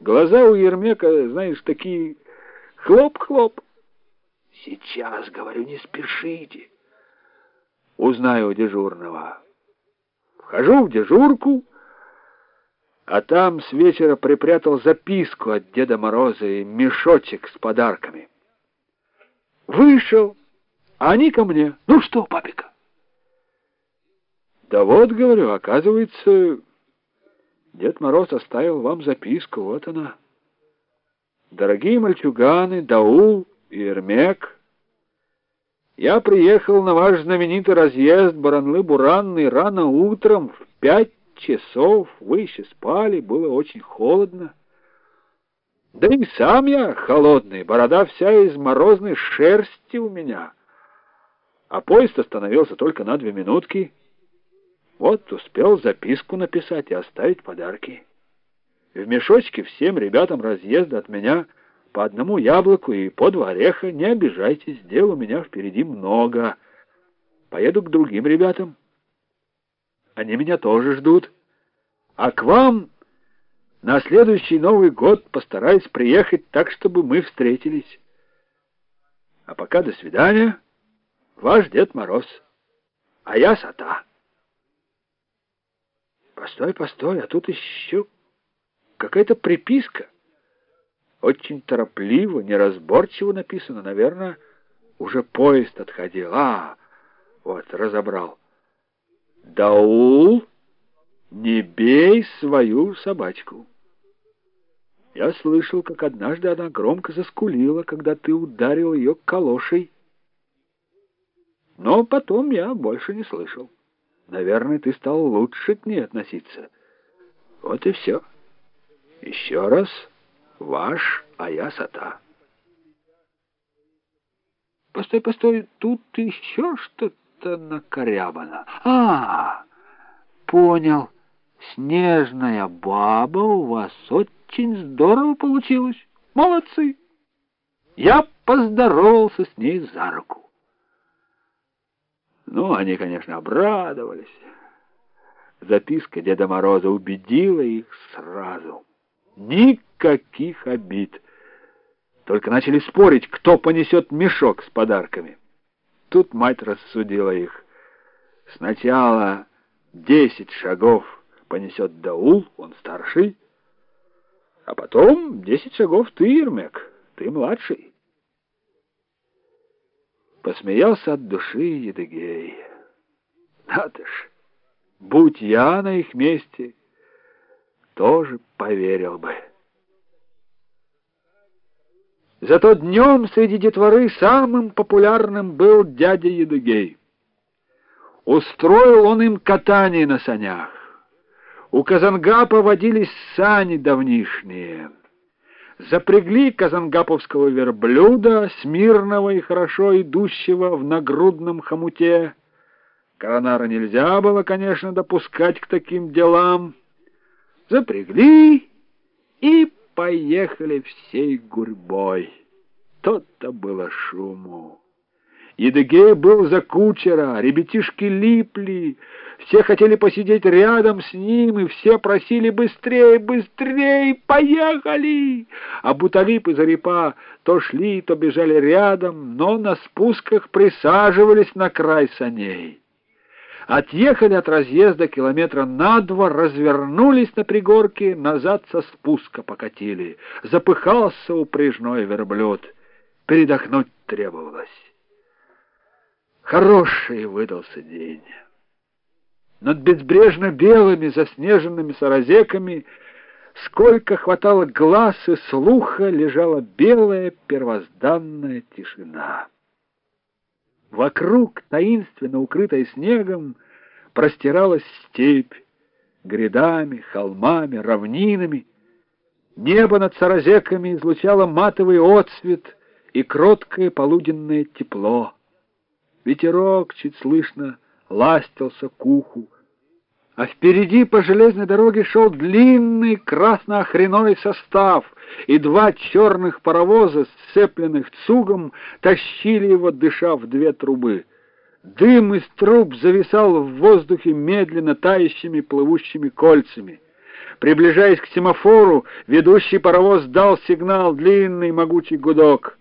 Глаза у Ермека, знаешь, такие хлоп-хлоп. Сейчас, говорю, не спешите. Узнаю у дежурного. Вхожу в дежурку, а там с вечера припрятал записку от Деда Мороза и мешочек с подарками. Вышел, а они ко мне. Ну что, папика? Да вот, говорю, оказывается, Дед Мороз оставил вам записку, вот она. Дорогие мальчуганы, Даул и Ермек, я приехал на ваш знаменитый разъезд Баранлы-Буранный рано утром в пять часов. Вы еще спали, было очень холодно. Да и сам я холодный, борода вся из морозной шерсти у меня. А поезд остановился только на две минутки. Вот успел записку написать и оставить подарки. В мешочке всем ребятам разъезда от меня по одному яблоку и по два ореха. Не обижайтесь, дел у меня впереди много. Поеду к другим ребятам. Они меня тоже ждут. А к вам на следующий Новый год постараюсь приехать так, чтобы мы встретились. А пока до свидания. Ваш Дед Мороз. А я Сата. Постой, постой, а тут еще какая-то приписка. Очень торопливо, неразборчиво написано. Наверное, уже поезд отходил. А, вот, разобрал. Даул, не бей свою собачку. Я слышал, как однажды она громко заскулила, когда ты ударил ее калошей. Но потом я больше не слышал. Наверное, ты стал лучше к ней относиться. Вот и все. Еще раз, ваш Аясата. Постой, постой, тут еще что-то накорябано. А, понял. Снежная баба у вас очень здорово получилось. Молодцы. Я поздоровался с ней за руку. Ну, они, конечно, обрадовались. Записка Деда Мороза убедила их сразу. Никаких обид. Только начали спорить, кто понесет мешок с подарками. Тут мать рассудила их. Сначала десять шагов понесет Даул, он старший, а потом десять шагов ты, Ермек, ты младший. Посмеялся от души Едыгей. Надо ж, будь я на их месте, тоже поверил бы. Зато днем среди детворы самым популярным был дядя Едыгей. Устроил он им катание на санях. У Казангапа водились сани давнишние — запрягли казангаповского верблюда, смирного и хорошо идущего в нагрудном хомуте. Коронара нельзя было, конечно, допускать к таким делам. Запрягли и поехали всей гурьбой. То-то было шуму. Едыгей был за кучера, ребятишки липли, все хотели посидеть рядом с ним, и все просили быстрее, быстрее, поехали! А Буталип и Зарипа то шли, то бежали рядом, но на спусках присаживались на край саней. Отъехали от разъезда километра на два, развернулись на пригорке, назад со спуска покатили. Запыхался упряжной верблюд. Передохнуть требовалось. Хороший выдался день. Над безбрежно белыми заснеженными саразеками, сколько хватало глаз и слуха, лежала белая первозданная тишина. Вокруг, таинственно укрытой снегом, простиралась степь, грядами, холмами, равнинами. Небо над саразеками излучало матовый отсвет и кроткое полуденное тепло. Ветерок, чуть слышно, ластился к уху, а впереди по железной дороге шел длинный красно-охреной состав, и два черных паровоза, сцепленных цугом, тащили его, дыша в две трубы. Дым из труб зависал в воздухе медленно тающими плывущими кольцами. Приближаясь к семафору, ведущий паровоз дал сигнал, длинный могучий гудок.